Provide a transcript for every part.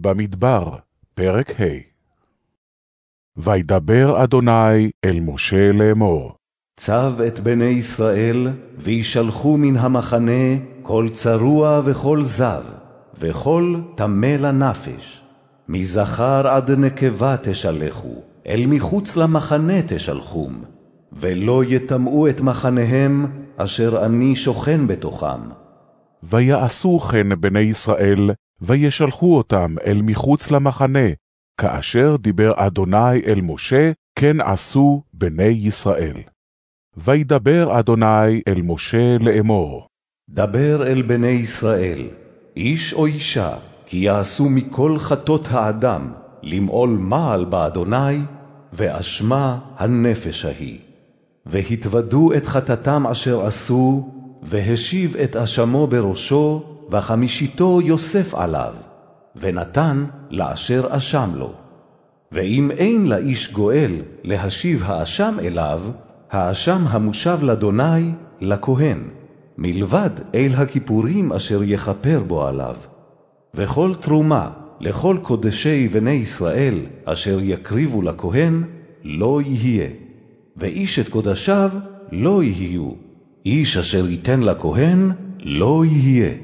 במדבר, פרק ה' וידבר אדוני אל משה לאמור. צב את בני ישראל, וישלחו מן המחנה כל צרוע וכל זב, וכל טמא לנפש. מזכר עד נקבה תשלחו, אל מחוץ למחנה תשלחום, ולא יטמאו את מחניהם, אשר אני שוכן בתוכם. ויעשו כן בני ישראל, וישלחו אותם אל מחוץ למחנה, כאשר דיבר אדוני אל משה, כן עשו בני ישראל. וידבר אדוני אל משה לאמור. דבר אל בני ישראל, איש או אישה, כי יעשו מכל חטות האדם, למעול מעל באדוני, ואשמה הנפש ההיא. והתוודו את חטאתם אשר עשו, והשיב את אשמו בראשו, וחמישיתו יוסף עליו, ונתן לאשר אשם לו. ואם אין לאיש גואל להשיב האשם אליו, האשם המושב לאדוני לכהן, מלבד אל הכיפורים אשר יכפר בו עליו. וכל תרומה לכל קודשי בני ישראל אשר יקריבו לכהן, לא יהיה. ואיש את קודשיו לא יהיו. איש אשר ייתן לכהן, לא יהיה.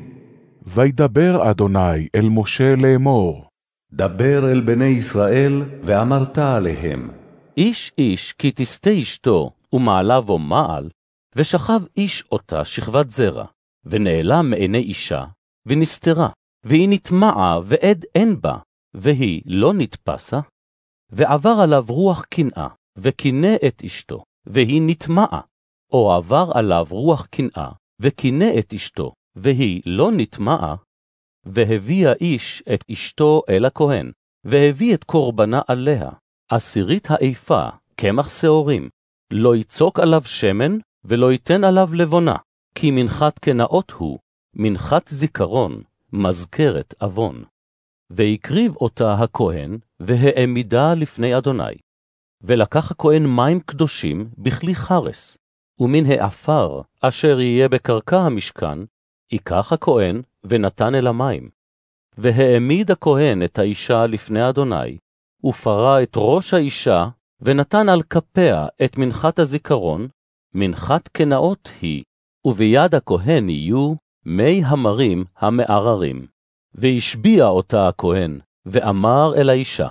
וידבר אדוני אל משה לאמור. דבר אל בני ישראל, ואמרת עליהם. איש איש כי תסטה אשתו, ומעלה בו מעל, ושכב איש אותה שכבת זרע, ונעלם מעיני אישה, ונסתרה, והיא נטמעה ועד אין בה, והיא לא נתפסה, ועבר עליו רוח קנאה, וקינא את אשתו, והיא נטמעה, או עבר עליו רוח קנאה, וקינא את אשתו, והיא לא נטמעה, והביא האיש את אשתו אל הכהן, והביא את קורבנה עליה, עשירית האיפה, קמח שעורים, לא יצוק עליו שמן, ולא ייתן עליו לבונה, כי מנחת קנאות הוא, מנחת זיכרון, מזכרת עוון. והקריב אותה הכהן, והעמידה לפני אדוני. ולקח הכהן מים קדושים בכלי חרס, ומן העפר אשר יהיה בקרקע המשכן, ייקח הכהן ונתן אל המים. והעמיד הכהן את האישה לפני אדוני, ופרה את ראש האישה, ונתן על כפיה את מנחת הזיכרון, מנחת קנאות היא, וביד הכהן יהיו מי המרים המערערים. והשביע אותה הכהן, ואמר אל האישה,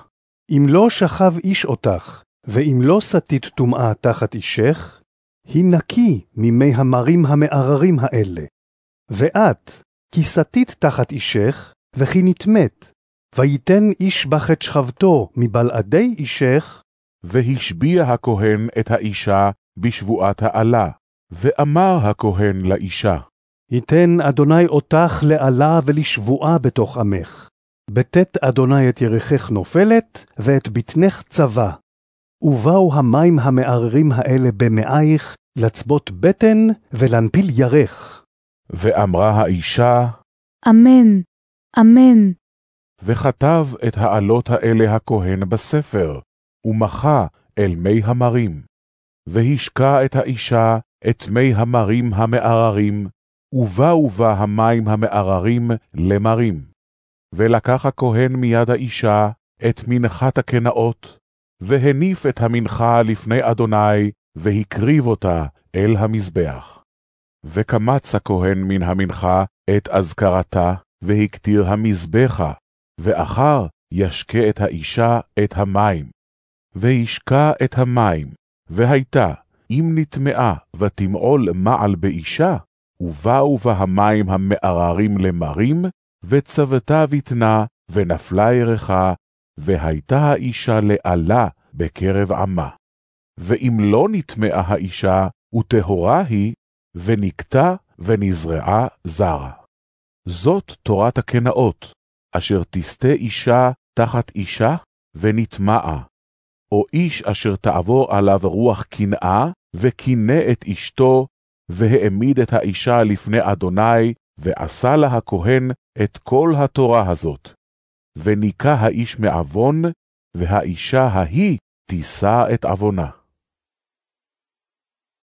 אם לא שכב איש אותך, ואם לא סטית טומאה תחת אישך, היא נקי ממי המרים המערערים האלה. ואת, כי סטית תחת אישך, וכי נטמאת, ויתן איש בך את שכבתו מבלעדי אישך, והשביע הכהן את האישה בשבועת העלה, ואמר הכהן לאישה, ייתן אדוני אותך לעלה ולשבועה בתוך עמך. בטאת אדוני את ירכך נופלת, ואת בטנך צבא. ובאו המים המערערים האלה במעייך, לצבות בטן ולנפיל ירך. ואמרה האישה, אמן, אמן. וכתב את העלות האלה הכהן בספר, ומחה אל מי המרים. והשקע את האישה את מי המרים המערערים, ובאו בה המים המערערים למרים. ולקח הכהן מיד האישה את מנחת הקנאות, והניף את המנחה לפני אדוני, והקריב אותה אל המזבח. וקמץ הכהן מן המנחה את אזכרתה, והקטיר המזבחה, ואחר ישקה את האישה את המים. וישקע את המים, והייתה, אם נטמעה ותמעול מעל באישה, ובאו בה המים המערערים למרים, וצוותה בטנה, ונפלה ירחה, והייתה האישה לעלה בקרב עמה. ואם לא נטמעה האישה, וטהורה היא, ונקטה ונזרעה זרה. זאת תורת הקנאות, אשר תסטה אישה תחת אישה, ונטמעה. או איש אשר תעבור עליו רוח קנאה, וקינא את אשתו, והעמיד את האישה לפני אדוני, ועשה לה הכהן את כל התורה הזאת. וניקה האיש מעוון, והאישה ההיא תישא את עוונה.